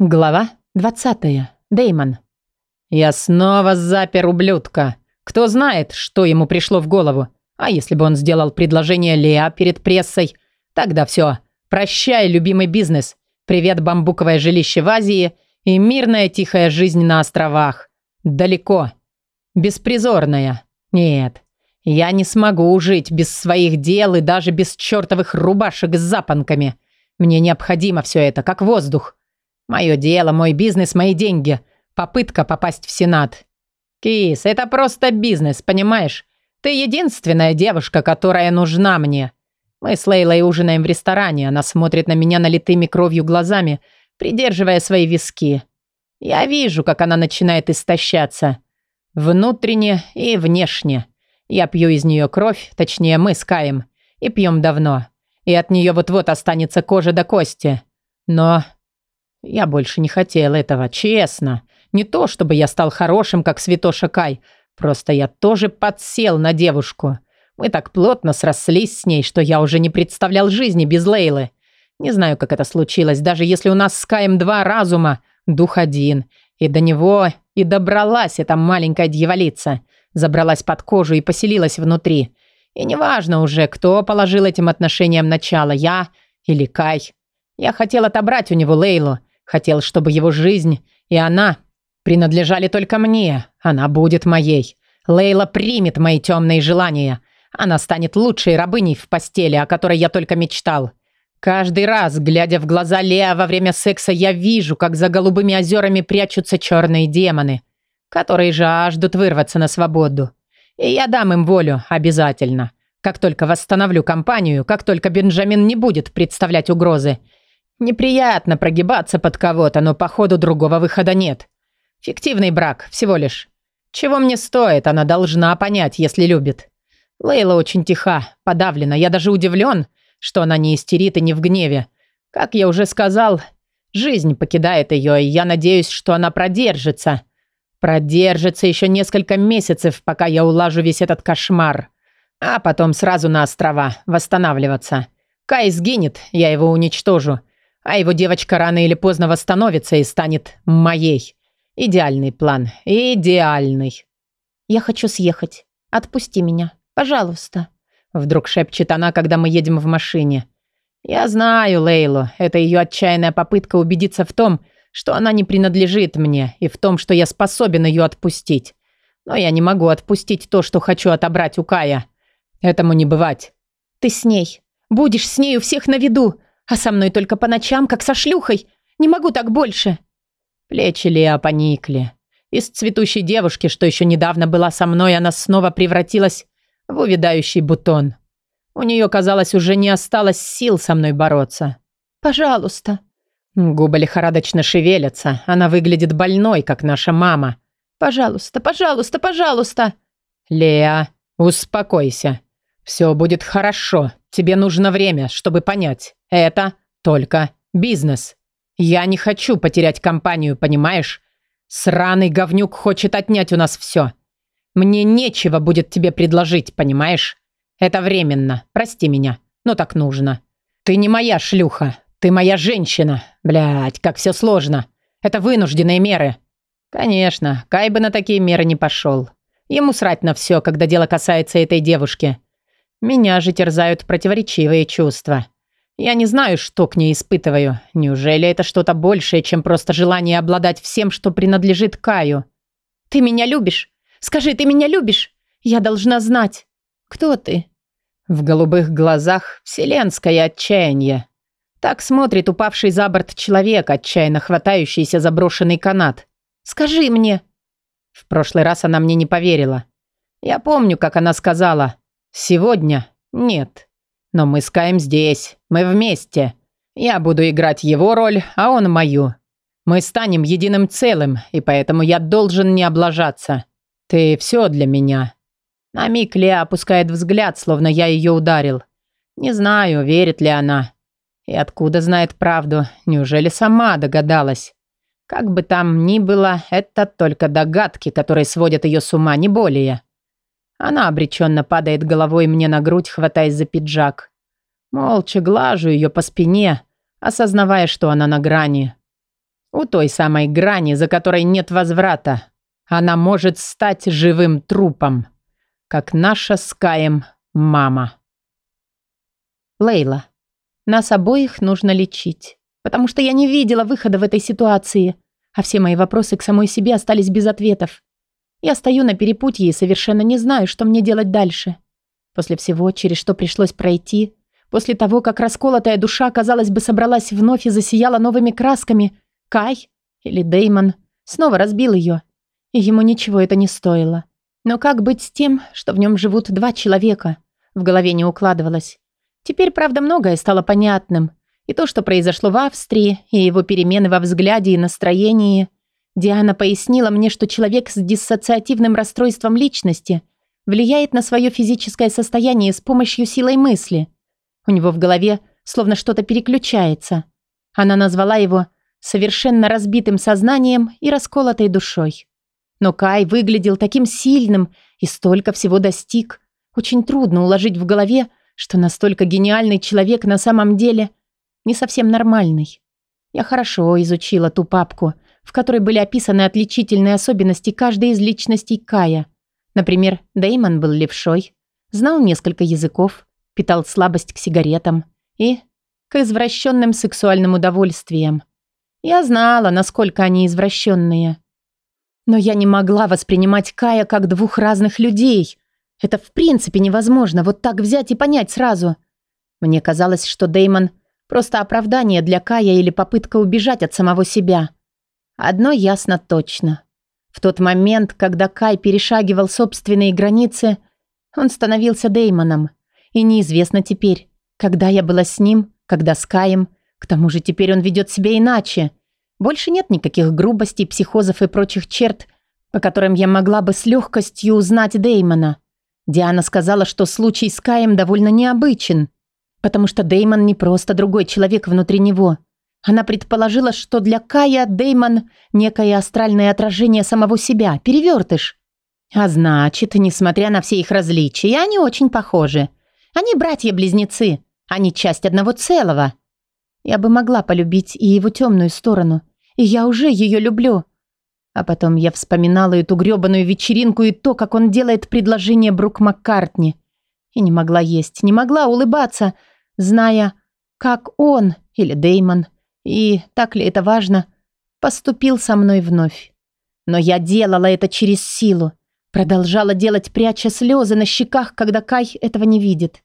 Глава 20. Деймон. Я снова запер ублюдка. Кто знает, что ему пришло в голову. А если бы он сделал предложение Леа перед прессой? Тогда все. Прощай, любимый бизнес. Привет, бамбуковое жилище в Азии и мирная тихая жизнь на островах. Далеко. Беспризорная. Нет. Я не смогу жить без своих дел и даже без чертовых рубашек с запонками. Мне необходимо все это, как воздух. Мое дело, мой бизнес, мои деньги. Попытка попасть в Сенат. Кис, это просто бизнес, понимаешь? Ты единственная девушка, которая нужна мне. Мы с Лейлой ужинаем в ресторане. Она смотрит на меня налитыми кровью глазами, придерживая свои виски. Я вижу, как она начинает истощаться. Внутренне и внешне. Я пью из нее кровь, точнее мы с Каем. И пьем давно. И от нее вот-вот останется кожа до кости. Но я больше не хотел этого, честно. Не то, чтобы я стал хорошим, как Святоша Кай. Просто я тоже подсел на девушку. Мы так плотно срослись с ней, что я уже не представлял жизни без Лейлы. Не знаю, как это случилось, даже если у нас с Каем два разума, дух один. И до него и добралась эта маленькая дьяволица. Забралась под кожу и поселилась внутри. И неважно уже, кто положил этим отношениям начало, я или Кай. Я хотел отобрать у него Лейлу, Хотел, чтобы его жизнь и она принадлежали только мне. Она будет моей. Лейла примет мои темные желания. Она станет лучшей рабыней в постели, о которой я только мечтал. Каждый раз, глядя в глаза Леа во время секса, я вижу, как за голубыми озерами прячутся черные демоны, которые жаждут вырваться на свободу. И я дам им волю, обязательно. Как только восстановлю компанию, как только Бенджамин не будет представлять угрозы, Неприятно прогибаться под кого-то, но походу другого выхода нет. Фиктивный брак, всего лишь. Чего мне стоит, она должна понять, если любит. Лейла очень тиха, подавлена. Я даже удивлен, что она не истерит и не в гневе. Как я уже сказал, жизнь покидает ее, и я надеюсь, что она продержится. Продержится еще несколько месяцев, пока я улажу весь этот кошмар. А потом сразу на острова, восстанавливаться. Кай сгинет, я его уничтожу. А его девочка рано или поздно восстановится и станет моей. Идеальный план. Идеальный. «Я хочу съехать. Отпусти меня. Пожалуйста». Вдруг шепчет она, когда мы едем в машине. «Я знаю Лейлу. Это ее отчаянная попытка убедиться в том, что она не принадлежит мне, и в том, что я способен ее отпустить. Но я не могу отпустить то, что хочу отобрать у Кая. Этому не бывать». «Ты с ней. Будешь с ней у всех на виду. А со мной только по ночам, как со шлюхой. Не могу так больше». Плечи Леа поникли. Из цветущей девушки, что еще недавно была со мной, она снова превратилась в увядающий бутон. У нее, казалось, уже не осталось сил со мной бороться. «Пожалуйста». Губы лихорадочно шевелятся. Она выглядит больной, как наша мама. «Пожалуйста, пожалуйста, пожалуйста». «Леа, успокойся. Все будет хорошо. Тебе нужно время, чтобы понять. Это только бизнес. Я не хочу потерять компанию, понимаешь? Сраный говнюк хочет отнять у нас все. Мне нечего будет тебе предложить, понимаешь? Это временно. Прости меня, но так нужно. Ты не моя шлюха. Ты моя женщина. Блядь, как все сложно. Это вынужденные меры. Конечно, Кай бы на такие меры не пошел. Ему срать на все, когда дело касается этой девушки. Меня же терзают противоречивые чувства. Я не знаю, что к ней испытываю. Неужели это что-то большее, чем просто желание обладать всем, что принадлежит Каю? Ты меня любишь? Скажи, ты меня любишь? Я должна знать. Кто ты? В голубых глазах вселенское отчаяние. Так смотрит упавший за борт человек, отчаянно хватающийся за брошенный канат. Скажи мне. В прошлый раз она мне не поверила. Я помню, как она сказала. Сегодня нет. Но мы с Каем здесь. Мы вместе. Я буду играть его роль, а он мою. Мы станем единым целым, и поэтому я должен не облажаться. Ты все для меня. На миг Леа опускает взгляд, словно я ее ударил. Не знаю, верит ли она. И откуда знает правду? Неужели сама догадалась? Как бы там ни было, это только догадки, которые сводят ее с ума, не более. Она обреченно падает головой мне на грудь, хватаясь за пиджак. Молча глажу ее по спине, осознавая, что она на грани. У той самой грани, за которой нет возврата. Она может стать живым трупом, как наша с Каем мама. Лейла, нас обоих нужно лечить, потому что я не видела выхода в этой ситуации, а все мои вопросы к самой себе остались без ответов. Я стою на перепутье и совершенно не знаю, что мне делать дальше. После всего, через что пришлось пройти, после того, как расколотая душа, казалось бы, собралась вновь и засияла новыми красками, Кай или Деймон снова разбил ее. И ему ничего это не стоило. Но как быть с тем, что в нем живут два человека? В голове не укладывалось. Теперь, правда, многое стало понятным. И то, что произошло в Австрии, и его перемены во взгляде и настроении. Диана пояснила мне, что человек с диссоциативным расстройством личности – влияет на свое физическое состояние с помощью силой мысли. У него в голове словно что-то переключается. Она назвала его совершенно разбитым сознанием и расколотой душой. Но Кай выглядел таким сильным и столько всего достиг. Очень трудно уложить в голове, что настолько гениальный человек на самом деле не совсем нормальный. Я хорошо изучила ту папку, в которой были описаны отличительные особенности каждой из личностей Кая – Например, Деймон был левшой, знал несколько языков, питал слабость к сигаретам и к извращенным сексуальным удовольствиям. Я знала, насколько они извращенные. Но я не могла воспринимать Кая как двух разных людей. Это в принципе невозможно вот так взять и понять сразу. Мне казалось, что Деймон просто оправдание для Кая или попытка убежать от самого себя. Одно ясно точно. В тот момент, когда Кай перешагивал собственные границы, он становился Деймоном. И неизвестно теперь, когда я была с ним, когда с Каем. К тому же теперь он ведет себя иначе. Больше нет никаких грубостей, психозов и прочих черт, по которым я могла бы с легкостью узнать Деймона. Диана сказала, что случай с Каем довольно необычен, потому что Деймон не просто другой человек внутри него – она предположила, что для Кая Деймон – некое астральное отражение самого себя, перевертыш. А значит, несмотря на все их различия, они очень похожи. Они братья-близнецы, они часть одного целого. Я бы могла полюбить и его темную сторону, и я уже ее люблю. А потом я вспоминала эту грёбаную вечеринку и то, как он делает предложение Брук Маккартни. И не могла есть, не могла улыбаться, зная, как он или Деймон – и, так ли это важно, поступил со мной вновь. Но я делала это через силу. Продолжала делать, пряча слезы на щеках, когда Кай этого не видит.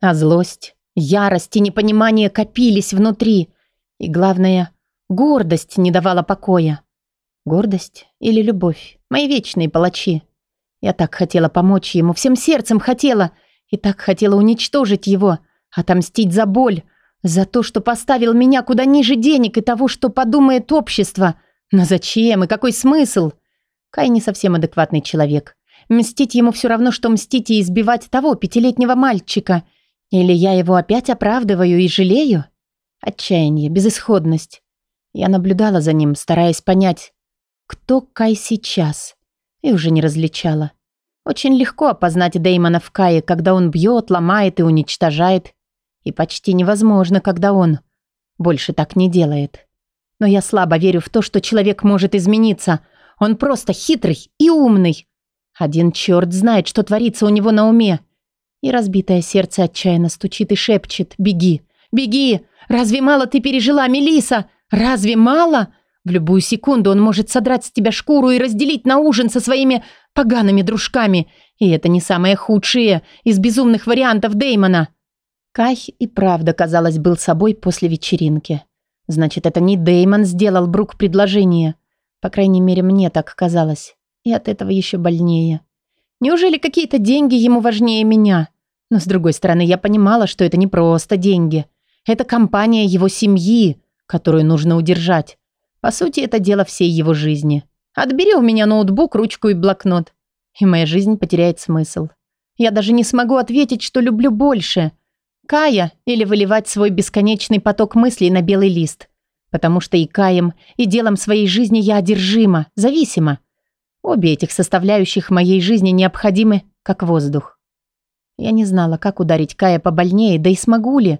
А злость, ярость и непонимание копились внутри. И главное, гордость не давала покоя. Гордость или любовь? Мои вечные палачи. Я так хотела помочь ему, всем сердцем хотела. И так хотела уничтожить его, отомстить за боль, за то, что поставил меня куда ниже денег и того, что подумает общество. Но зачем и какой смысл? Кай не совсем адекватный человек. Мстить ему все равно, что мстить и избивать того пятилетнего мальчика. Или я его опять оправдываю и жалею? Отчаяние, безысходность. Я наблюдала за ним, стараясь понять, кто Кай сейчас. И уже не различала. Очень легко опознать Дэймона в Кае, когда он бьет, ломает и уничтожает. И почти невозможно, когда он больше так не делает. Но я слабо верю в то, что человек может измениться. Он просто хитрый и умный. Один черт знает, что творится у него на уме. И разбитое сердце отчаянно стучит и шепчет «Беги! Беги! Разве мало ты пережила, Мелиса? Разве мало?» В любую секунду он может содрать с тебя шкуру и разделить на ужин со своими погаными дружками. И это не самое худшее из безумных вариантов Деймона. Кай и правда, казалось, был собой после вечеринки. Значит, это не Деймон сделал Брук предложение. По крайней мере, мне так казалось. И от этого еще больнее. Неужели какие-то деньги ему важнее меня? Но, с другой стороны, я понимала, что это не просто деньги. Это компания его семьи, которую нужно удержать. По сути, это дело всей его жизни. Отбери у меня ноутбук, ручку и блокнот. И моя жизнь потеряет смысл. Я даже не смогу ответить, что люблю больше. Кая или выливать свой бесконечный поток мыслей на белый лист. Потому что и Каем, и делом своей жизни я одержима, зависима. Обе этих составляющих моей жизни необходимы, как воздух. Я не знала, как ударить Кая побольнее, да и смогу ли.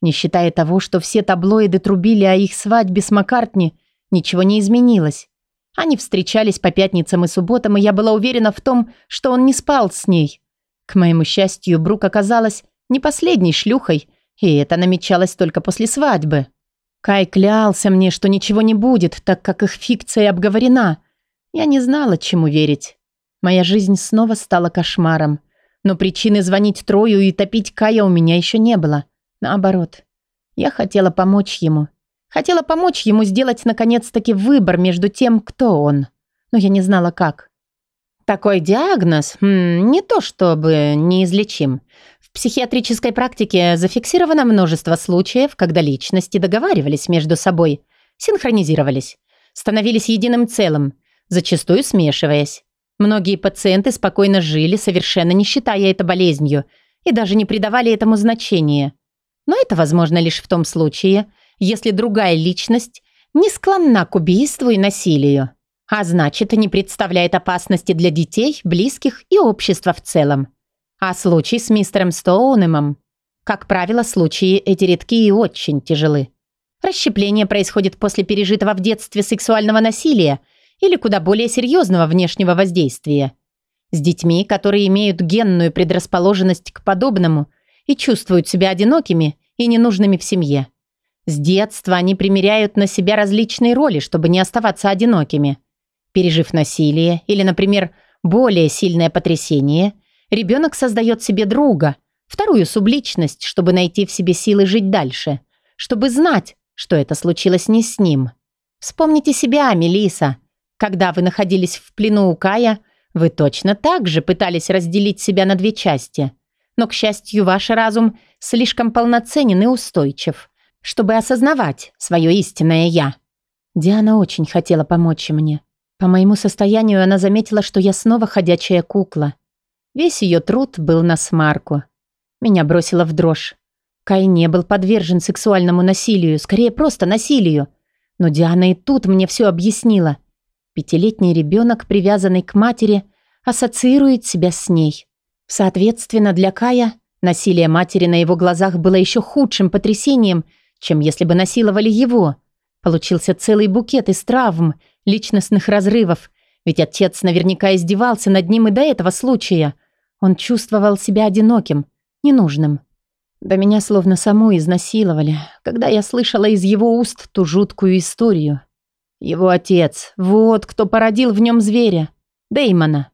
Не считая того, что все таблоиды трубили о их свадьбе с Маккартни, Ничего не изменилось. Они встречались по пятницам и субботам, и я была уверена в том, что он не спал с ней. К моему счастью, Брук оказалась не последней шлюхой, и это намечалось только после свадьбы. Кай клялся мне, что ничего не будет, так как их фикция обговорена. Я не знала, чему верить. Моя жизнь снова стала кошмаром. Но причины звонить Трою и топить Кая у меня еще не было. Наоборот. Я хотела помочь ему. Хотела помочь ему сделать наконец-таки выбор между тем, кто он. Но я не знала, как. Такой диагноз хм, не то чтобы неизлечим. В психиатрической практике зафиксировано множество случаев, когда личности договаривались между собой, синхронизировались, становились единым целым, зачастую смешиваясь. Многие пациенты спокойно жили, совершенно не считая это болезнью, и даже не придавали этому значения. Но это возможно лишь в том случае, если другая личность не склонна к убийству и насилию, а значит, не представляет опасности для детей, близких и общества в целом. А случай с мистером Стоунемом, как правило, случаи эти редки и очень тяжелы. Расщепление происходит после пережитого в детстве сексуального насилия или куда более серьезного внешнего воздействия. С детьми, которые имеют генную предрасположенность к подобному и чувствуют себя одинокими и ненужными в семье. С детства они примеряют на себя различные роли, чтобы не оставаться одинокими. Пережив насилие или, например, более сильное потрясение, ребенок создает себе друга, вторую субличность, чтобы найти в себе силы жить дальше, чтобы знать, что это случилось не с ним. Вспомните себя, Мелиса, когда вы находились в плену у Кая, вы точно так же пытались разделить себя на две части. Но, к счастью, ваш разум слишком полноценен и устойчив, чтобы осознавать свое истинное «я». Диана очень хотела помочь мне. По моему состоянию она заметила, что я снова ходячая кукла. Весь ее труд был на смарку. Меня бросило в дрожь. Кай не был подвержен сексуальному насилию, скорее просто насилию. Но Диана и тут мне все объяснила – Пятилетний ребенок, привязанный к матери, ассоциирует себя с ней. Соответственно, для Кая насилие матери на его глазах было еще худшим потрясением, чем если бы насиловали его. Получился целый букет из травм, личностных разрывов, ведь отец наверняка издевался над ним и до этого случая. Он чувствовал себя одиноким, ненужным. Да меня словно саму изнасиловали, когда я слышала из его уст ту жуткую историю. Его отец. Вот кто породил в нем зверя. Деймона.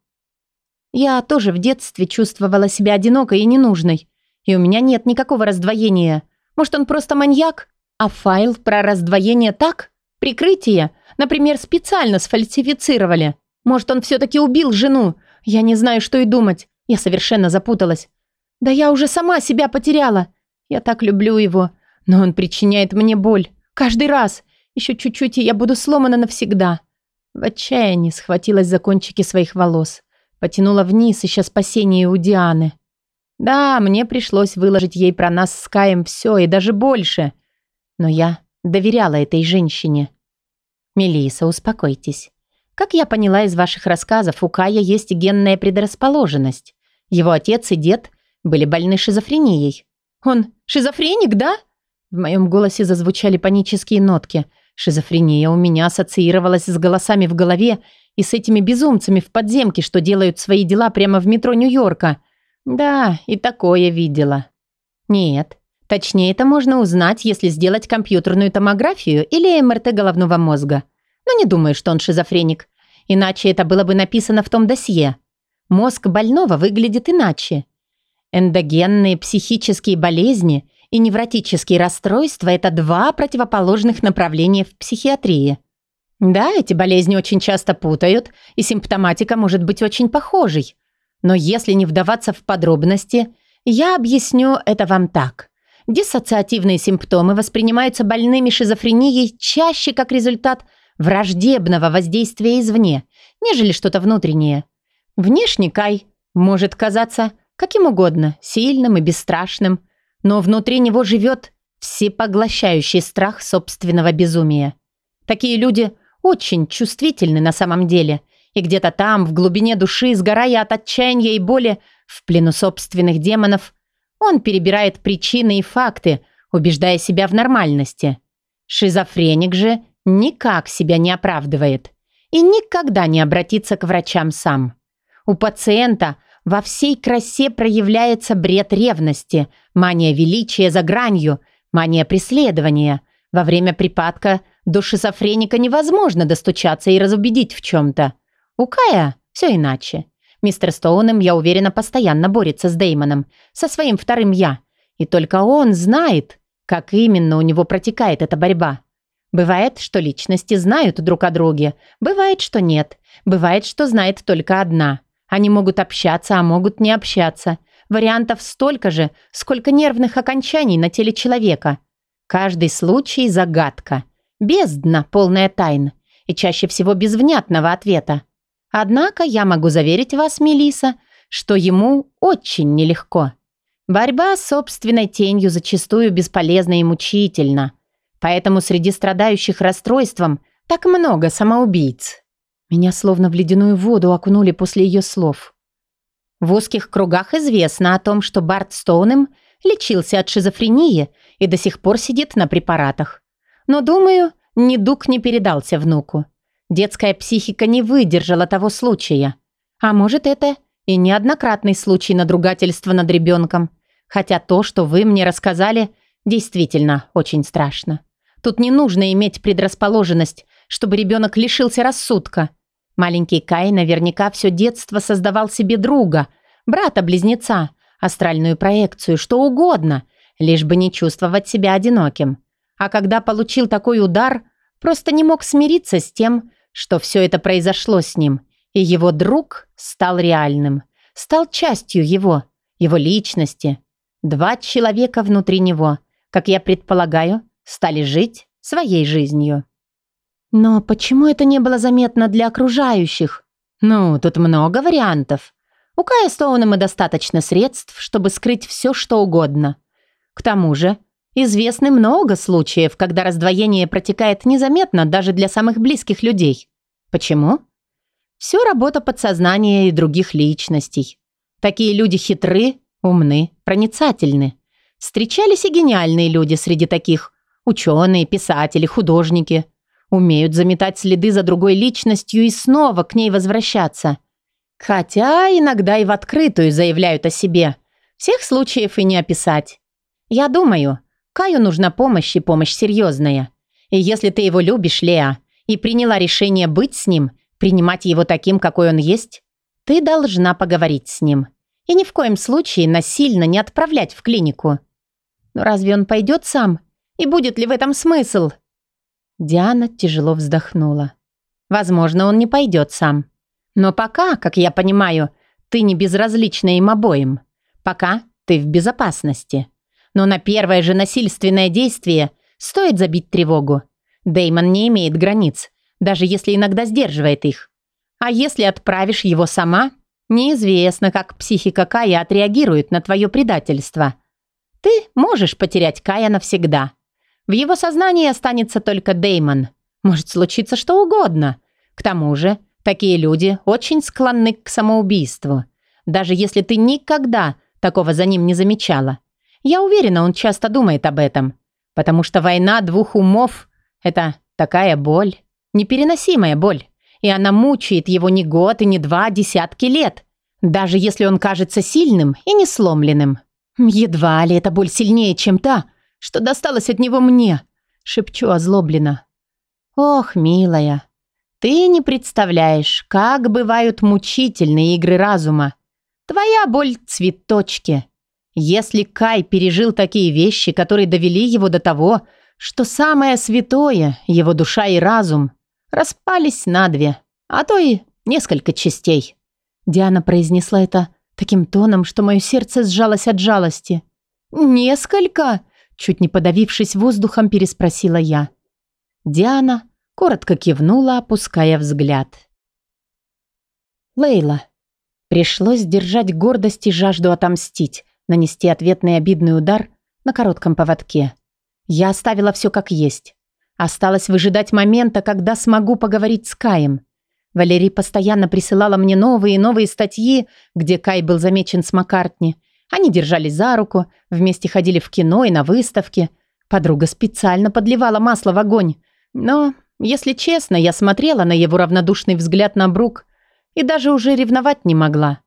Я тоже в детстве чувствовала себя одинокой и ненужной. И у меня нет никакого раздвоения. Может, он просто маньяк? А файл про раздвоение так? Прикрытие? Например, специально сфальсифицировали. Может, он все-таки убил жену? Я не знаю, что и думать. Я совершенно запуталась. Да я уже сама себя потеряла. Я так люблю его. Но он причиняет мне боль. Каждый раз. Еще чуть-чуть, и я буду сломана навсегда. В отчаянии схватилась за кончики своих волос. Потянула вниз, ища спасения у Дианы. Да, мне пришлось выложить ей про нас с Каем все и даже больше. Но я доверяла этой женщине. Мелиса, успокойтесь. Как я поняла из ваших рассказов, у Кая есть генная предрасположенность. Его отец и дед были больны шизофренией. Он шизофреник, да? В моем голосе зазвучали панические нотки – Шизофрения у меня ассоциировалась с голосами в голове и с этими безумцами в подземке, что делают свои дела прямо в метро Нью-Йорка. Да, и такое видела. Нет, точнее это можно узнать, если сделать компьютерную томографию или МРТ головного мозга. Но не думаю, что он шизофреник. Иначе это было бы написано в том досье. Мозг больного выглядит иначе. Эндогенные психические болезни – и невротические расстройства – это два противоположных направления в психиатрии. Да, эти болезни очень часто путают, и симптоматика может быть очень похожей. Но если не вдаваться в подробности, я объясню это вам так. Диссоциативные симптомы воспринимаются больными шизофренией чаще как результат враждебного воздействия извне, нежели что-то внутреннее. Внешний Кай может казаться каким угодно, сильным и бесстрашным, но внутри него живет всепоглощающий страх собственного безумия. Такие люди очень чувствительны на самом деле, и где-то там, в глубине души, сгорая от отчаяния и боли, в плену собственных демонов, он перебирает причины и факты, убеждая себя в нормальности. Шизофреник же никак себя не оправдывает и никогда не обратится к врачам сам. У пациента во всей красе проявляется бред ревности, мания величия за гранью, мания преследования. Во время припадка до шизофреника невозможно достучаться и разубедить в чем-то. У Кая все иначе. Мистер Стоунем, я уверена, постоянно борется с Деймоном, со своим вторым «я». И только он знает, как именно у него протекает эта борьба. Бывает, что личности знают друг о друге, бывает, что нет, бывает, что знает только одна. Они могут общаться, а могут не общаться. Вариантов столько же, сколько нервных окончаний на теле человека. Каждый случай – загадка. Бездна, полная тайн. И чаще всего без внятного ответа. Однако я могу заверить вас, Мелиса, что ему очень нелегко. Борьба с собственной тенью зачастую бесполезна и мучительна. Поэтому среди страдающих расстройством так много самоубийц. Меня словно в ледяную воду окунули после ее слов. В узких кругах известно о том, что Барт Стоунем лечился от шизофрении и до сих пор сидит на препаратах. Но, думаю, недуг не передался внуку. Детская психика не выдержала того случая. А может, это и неоднократный случай надругательства над ребенком. Хотя то, что вы мне рассказали, действительно очень страшно. Тут не нужно иметь предрасположенность, чтобы ребенок лишился рассудка. Маленький Кай наверняка все детство создавал себе друга, брата-близнеца, астральную проекцию, что угодно, лишь бы не чувствовать себя одиноким. А когда получил такой удар, просто не мог смириться с тем, что все это произошло с ним, и его друг стал реальным, стал частью его, его личности. Два человека внутри него, как я предполагаю, стали жить своей жизнью. Но почему это не было заметно для окружающих? Ну, тут много вариантов. У Кая Стоунема достаточно средств, чтобы скрыть все, что угодно. К тому же, Известны много случаев, когда раздвоение протекает незаметно даже для самых близких людей. Почему? Все работа подсознания и других личностей. Такие люди хитры, умны, проницательны. Встречались и гениальные люди среди таких. Ученые, писатели, художники. Умеют заметать следы за другой личностью и снова к ней возвращаться. Хотя иногда и в открытую заявляют о себе. Всех случаев и не описать. Я думаю, Каю нужна помощь и помощь серьезная. И если ты его любишь, Леа, и приняла решение быть с ним, принимать его таким, какой он есть, ты должна поговорить с ним. И ни в коем случае насильно не отправлять в клинику. Но разве он пойдет сам? И будет ли в этом смысл? Диана тяжело вздохнула. Возможно, он не пойдет сам. Но пока, как я понимаю, ты не безразлична им обоим. Пока ты в безопасности. Но на первое же насильственное действие стоит забить тревогу. Деймон не имеет границ, даже если иногда сдерживает их. А если отправишь его сама, неизвестно, как психика Кая отреагирует на твое предательство. Ты можешь потерять Кая навсегда. В его сознании останется только Деймон. Может случиться что угодно. К тому же, такие люди очень склонны к самоубийству. Даже если ты никогда такого за ним не замечала. Я уверена, он часто думает об этом. Потому что война двух умов – это такая боль. Непереносимая боль. И она мучает его не год и не два, а десятки лет. Даже если он кажется сильным и не сломленным. Едва ли эта боль сильнее, чем та, что досталась от него мне. Шепчу озлобленно. Ох, милая, ты не представляешь, как бывают мучительные игры разума. Твоя боль – цветочки – если Кай пережил такие вещи, которые довели его до того, что самое святое, его душа и разум, распались на две, а то и несколько частей. Диана произнесла это таким тоном, что мое сердце сжалось от жалости. «Несколько?» – чуть не подавившись воздухом, переспросила я. Диана коротко кивнула, опуская взгляд. Лейла. Пришлось держать гордость и жажду отомстить, нанести ответный обидный удар на коротком поводке. Я оставила все как есть. Осталось выжидать момента, когда смогу поговорить с Каем. Валерий постоянно присылала мне новые и новые статьи, где Кай был замечен с Маккартни. Они держались за руку, вместе ходили в кино и на выставки. Подруга специально подливала масло в огонь. Но Если честно, я смотрела на его равнодушный взгляд на Брук и даже уже ревновать не могла.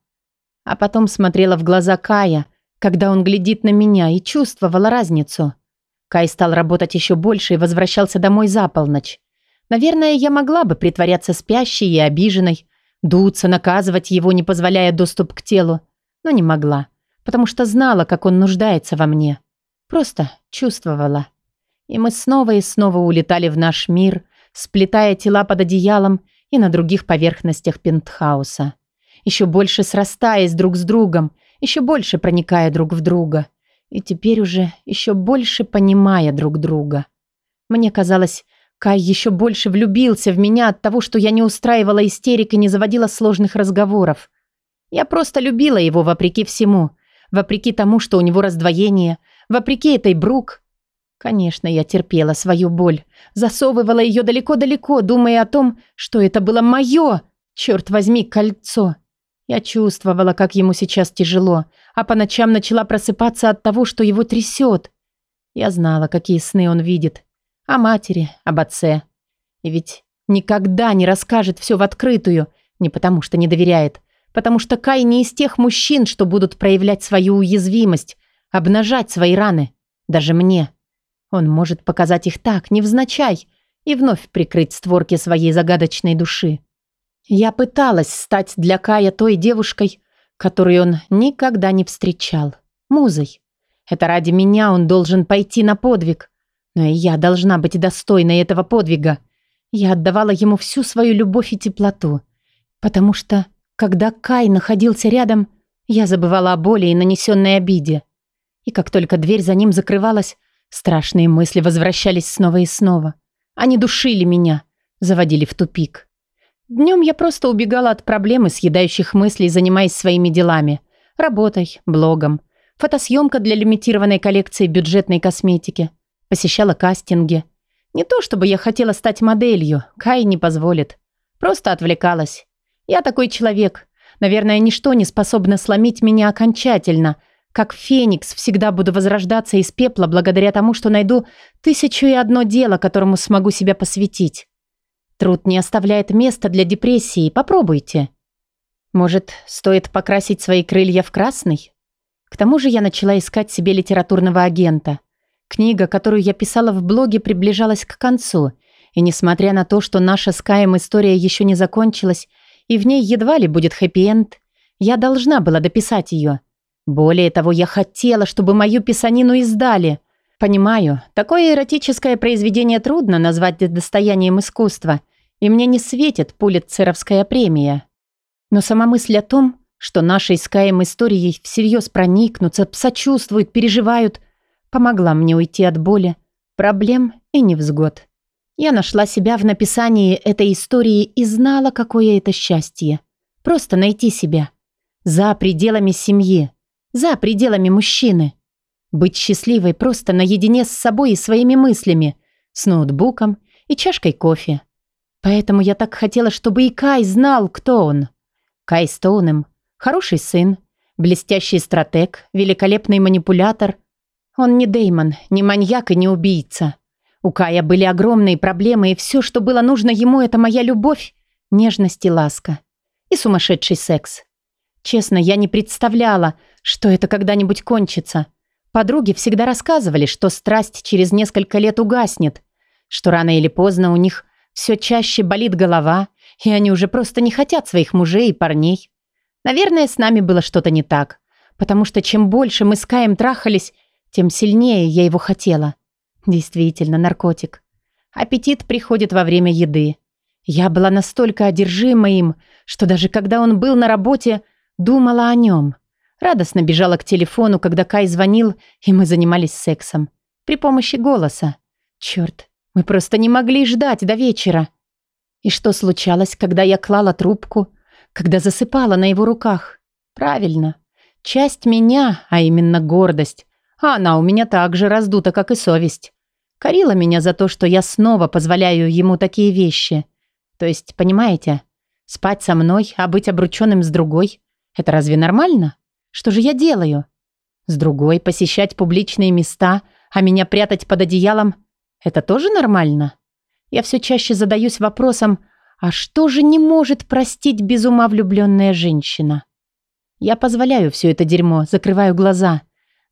А потом смотрела в глаза Кая, когда он глядит на меня, и чувствовала разницу. Кай стал работать еще больше и возвращался домой за полночь. Наверное, я могла бы притворяться спящей и обиженной, дуться, наказывать его, не позволяя доступ к телу, но не могла, потому что знала, как он нуждается во мне. Просто чувствовала. И мы снова и снова улетали в наш мир, сплетая тела под одеялом и на других поверхностях пентхауса. Еще больше срастаясь друг с другом, еще больше проникая друг в друга. И теперь уже еще больше понимая друг друга. Мне казалось, Кай еще больше влюбился в меня от того, что я не устраивала истерик и не заводила сложных разговоров. Я просто любила его вопреки всему. Вопреки тому, что у него раздвоение. Вопреки этой Брук. Конечно, я терпела свою боль. Засовывала ее далеко-далеко, думая о том, что это было мое, черт возьми, кольцо. Я чувствовала, как ему сейчас тяжело, а по ночам начала просыпаться от того, что его трясет. Я знала, какие сны он видит. О матери, об отце. И ведь никогда не расскажет все в открытую, не потому что не доверяет, потому что Кай не из тех мужчин, что будут проявлять свою уязвимость, обнажать свои раны, даже мне. Он может показать их так, невзначай, и вновь прикрыть створки своей загадочной души. Я пыталась стать для Кая той девушкой, которую он никогда не встречал. Музой. Это ради меня он должен пойти на подвиг. Но и я должна быть достойной этого подвига. Я отдавала ему всю свою любовь и теплоту. Потому что, когда Кай находился рядом, я забывала о боли и нанесенной обиде. И как только дверь за ним закрывалась, страшные мысли возвращались снова и снова. Они душили меня, заводили в тупик. Днем я просто убегала от проблемы съедающих мыслей, занимаясь своими делами. Работой, блогом, фотосъемка для лимитированной коллекции бюджетной косметики – Посещала кастинги. Не то, чтобы я хотела стать моделью. Кай не позволит. Просто отвлекалась. Я такой человек. Наверное, ничто не способно сломить меня окончательно. Как феникс всегда буду возрождаться из пепла благодаря тому, что найду тысячу и одно дело, которому смогу себя посвятить. Труд не оставляет места для депрессии. Попробуйте. Может, стоит покрасить свои крылья в красный? К тому же я начала искать себе литературного агента. Книга, которую я писала в блоге, приближалась к концу, и несмотря на то, что наша с Каем история еще не закончилась, и в ней едва ли будет хэппи-энд, я должна была дописать ее. Более того, я хотела, чтобы мою писанину издали. Понимаю, такое эротическое произведение трудно назвать достоянием искусства, и мне не светит пулитцеровская премия. Но сама мысль о том, что нашей с Каем историей всерьез проникнутся, сочувствуют, переживают – помогла мне уйти от боли, проблем и невзгод. Я нашла себя в написании этой истории и знала, какое это счастье. Просто найти себя. За пределами семьи. За пределами мужчины. Быть счастливой просто наедине с собой и своими мыслями, с ноутбуком и чашкой кофе. Поэтому я так хотела, чтобы и Кай знал, кто он. Кай Стоунем – хороший сын, блестящий стратег, великолепный манипулятор – он не Деймон, не маньяк и не убийца. У Кая были огромные проблемы, и все, что было нужно ему, это моя любовь, нежность и ласка. И сумасшедший секс. Честно, я не представляла, что это когда-нибудь кончится. Подруги всегда рассказывали, что страсть через несколько лет угаснет, что рано или поздно у них все чаще болит голова, и они уже просто не хотят своих мужей и парней. Наверное, с нами было что-то не так, потому что чем больше мы с Каем трахались, тем сильнее я его хотела. Действительно, наркотик. Аппетит приходит во время еды. Я была настолько одержима им, что даже когда он был на работе, думала о нем. Радостно бежала к телефону, когда Кай звонил, и мы занимались сексом. При помощи голоса. Черт, мы просто не могли ждать до вечера. И что случалось, когда я клала трубку, когда засыпала на его руках? Правильно. Часть меня, а именно гордость, а она у меня так же раздута, как и совесть. Корила меня за то, что я снова позволяю ему такие вещи. То есть, понимаете, спать со мной, а быть обрученным с другой – это разве нормально? Что же я делаю? С другой посещать публичные места, а меня прятать под одеялом – это тоже нормально? я все чаще задаюсь вопросом, а что же не может простить без ума влюбленная женщина? Я позволяю все это дерьмо, закрываю глаза.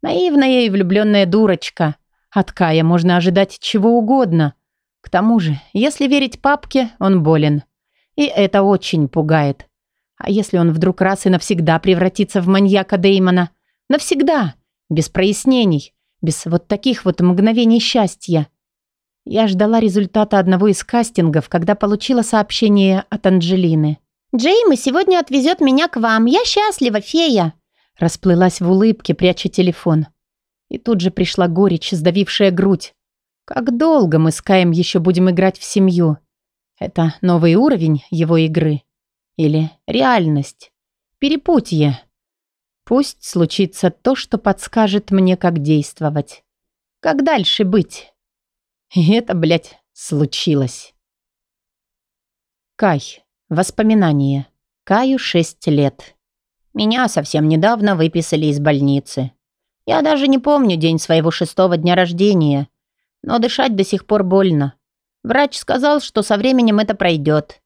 Наивная и влюбленная дурочка. От Кая можно ожидать чего угодно. К тому же, если верить папке, он болен. И это очень пугает. А если он вдруг раз и навсегда превратится в маньяка Деймона? Навсегда! Без прояснений, без вот таких вот мгновений счастья. Я ждала результата одного из кастингов, когда получила сообщение от Анджелины. «Джейми сегодня отвезет меня к вам. Я счастлива, фея!» Расплылась в улыбке, пряча телефон. И тут же пришла горечь, сдавившая грудь. Как долго мы с Каем еще будем играть в семью? Это новый уровень его игры? Или реальность? Перепутье? Пусть случится то, что подскажет мне, как действовать. Как дальше быть? И это, блядь, случилось. Кай. Воспоминания. Каю шесть лет. Меня совсем недавно выписали из больницы. Я даже не помню день своего шестого дня рождения, но дышать до сих пор больно. Врач сказал, что со временем это пройдет.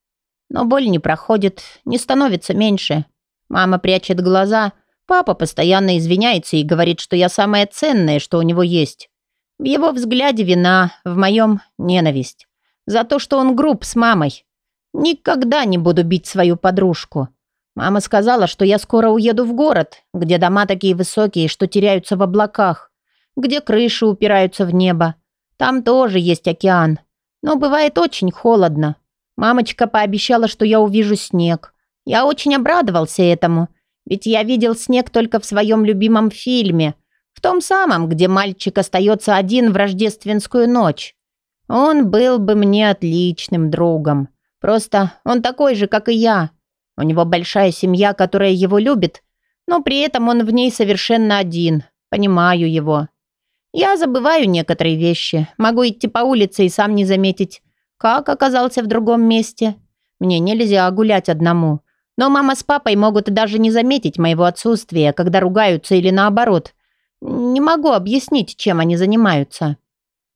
Но боль не проходит, не становится меньше. Мама прячет глаза, Папа постоянно извиняется и говорит, что я самое ценное, что у него есть. В его взгляде вина, в моем ненависть. За то, что он груб с мамой. Никогда не буду бить свою подружку. Мама сказала, что я скоро уеду в город, где дома такие высокие, что теряются в облаках, где крыши упираются в небо. Там тоже есть океан. Но бывает очень холодно. Мамочка пообещала, что я увижу снег. Я очень обрадовался этому – ведь я видел снег только в своем любимом фильме, в том самом, где мальчик остается один в рождественскую ночь. Он был бы мне отличным другом. Просто он такой же, как и я. У него большая семья, которая его любит, но при этом он в ней совершенно один. Понимаю его. Я забываю некоторые вещи. Могу идти по улице и сам не заметить, как оказался в другом месте. Мне нельзя гулять одному. Но мама с папой могут даже не заметить моего отсутствия, когда ругаются или наоборот. Не могу объяснить, чем они занимаются.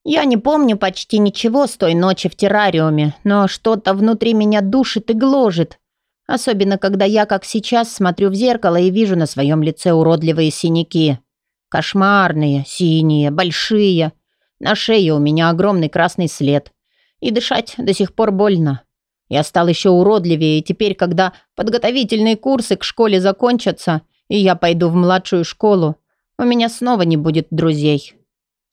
Я не помню почти ничего с той ночи в террариуме, но что-то внутри меня душит и гложет. Особенно, когда я, как сейчас, смотрю в зеркало и вижу на своем лице уродливые синяки. Кошмарные, синие, большие. На шее у меня огромный красный след. И дышать до сих пор больно. Я стал еще уродливее, и теперь, когда подготовительные курсы к школе закончатся, и я пойду в младшую школу, у меня снова не будет друзей.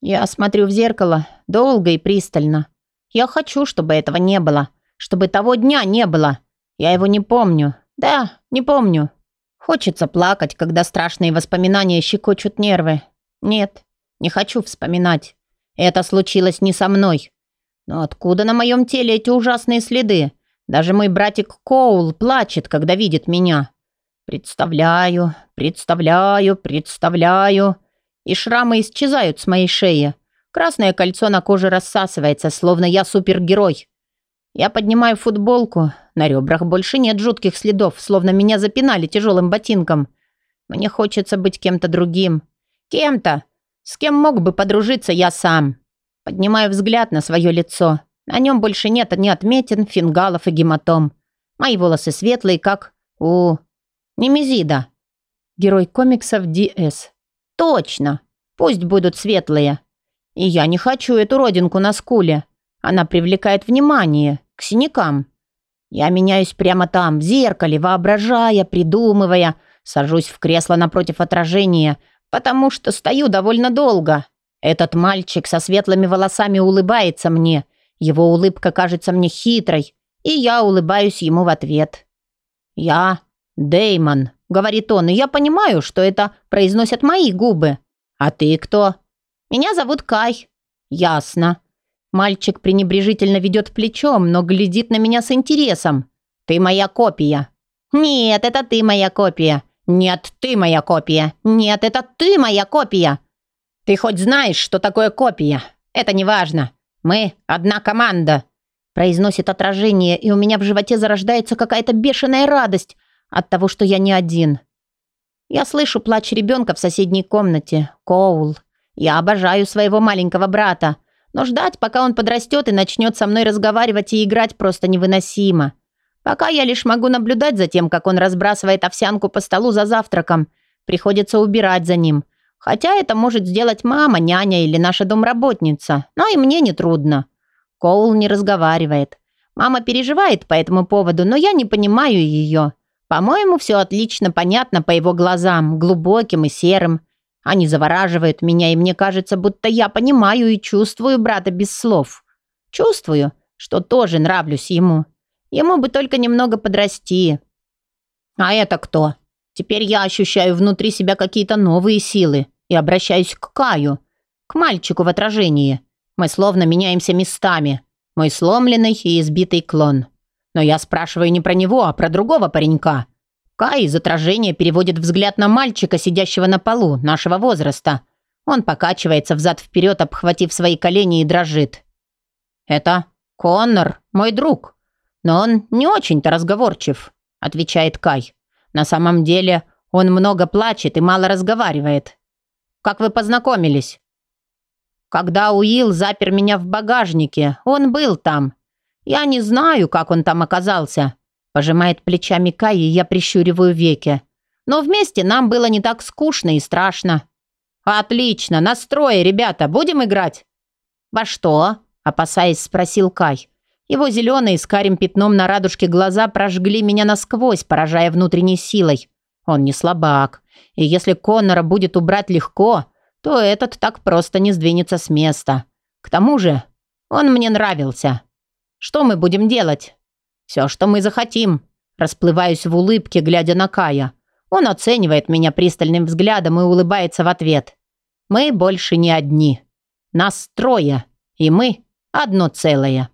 Я смотрю в зеркало долго и пристально. Я хочу, чтобы этого не было, чтобы того дня не было. Я его не помню. Да, не помню. Хочется плакать, когда страшные воспоминания щекочут нервы. Нет, не хочу вспоминать. Это случилось не со мной. Но откуда на моем теле эти ужасные следы? Даже мой братик Коул плачет, когда видит меня. Представляю, представляю, представляю. И шрамы исчезают с моей шеи. Красное кольцо на коже рассасывается, словно я супергерой. Я поднимаю футболку. На ребрах больше нет жутких следов, словно меня запинали тяжелым ботинком. Мне хочется быть кем-то другим. Кем-то, с кем мог бы подружиться я сам. Поднимаю взгляд на свое лицо. На нем больше нет ни отметин, фингалов и гематом. Мои волосы светлые, как у Немезида. Герой комиксов Ди.С. Точно. Пусть будут светлые. И я не хочу эту родинку на скуле. Она привлекает внимание к синякам. Я меняюсь прямо там, в зеркале, воображая, придумывая. Сажусь в кресло напротив отражения, потому что стою довольно долго. Этот мальчик со светлыми волосами улыбается мне, его улыбка кажется мне хитрой, и я улыбаюсь ему в ответ. «Я Деймон», — говорит он, и я понимаю, что это произносят мои губы. «А ты кто?» «Меня зовут Кай». «Ясно». Мальчик пренебрежительно ведет плечом, но глядит на меня с интересом. «Ты моя копия». «Нет, это ты моя копия». «Нет, ты моя копия». «Нет, это ты моя копия». «Ты хоть знаешь, что такое копия? Это не важно. «Мы одна команда», – произносит отражение, и у меня в животе зарождается какая-то бешеная радость от того, что я не один. Я слышу плач ребенка в соседней комнате. Коул. Я обожаю своего маленького брата, Но ждать, пока он подрастет и начнет со мной разговаривать и играть, просто невыносимо. Пока я лишь могу наблюдать за тем, как он разбрасывает овсянку по столу за завтраком. Приходится убирать за ним. Хотя это может сделать мама, няня или наша домработница. Но и мне не трудно. Коул не разговаривает. Мама переживает по этому поводу, но я не понимаю ее. По-моему, все отлично понятно по его глазам, глубоким и серым. Они завораживают меня, и мне кажется, будто я понимаю и чувствую брата без слов. Чувствую, что тоже нравлюсь ему. Ему бы только немного подрасти. А это кто? Теперь я ощущаю внутри себя какие-то новые силы и обращаюсь к Каю, к мальчику в отражении. Мы словно меняемся местами. Мой сломленный и избитый клон. Но я спрашиваю не про него, а про другого паренька. Кай из отражения переводит взгляд на мальчика, сидящего на полу, нашего возраста. Он покачивается взад-вперед, обхватив свои колени и дрожит. «Это Коннор, мой друг. Но он не очень-то разговорчив», — отвечает Кай. «На самом деле он много плачет и мало разговаривает. Как вы познакомились?» «Когда Уилл запер меня в багажнике, он был там. Я не знаю, как он там оказался. Пожимает плечами Кай, и я прищуриваю веки. Но вместе нам было не так скучно и страшно. Отлично, настрое, ребята, будем играть? Во что? Опасаясь, спросил Кай. Его зеленые с карим пятном на радужке глаза прожгли меня насквозь, поражая внутренней силой. Он не слабак. И если Коннора будет убрать легко, то этот так просто не сдвинется с места. К тому же он мне нравился. Что мы будем делать? Все, что мы захотим. Расплываюсь в улыбке, глядя на Кая. Он оценивает меня пристальным взглядом и улыбается в ответ. Мы больше не одни. Нас трое, и мы одно целое.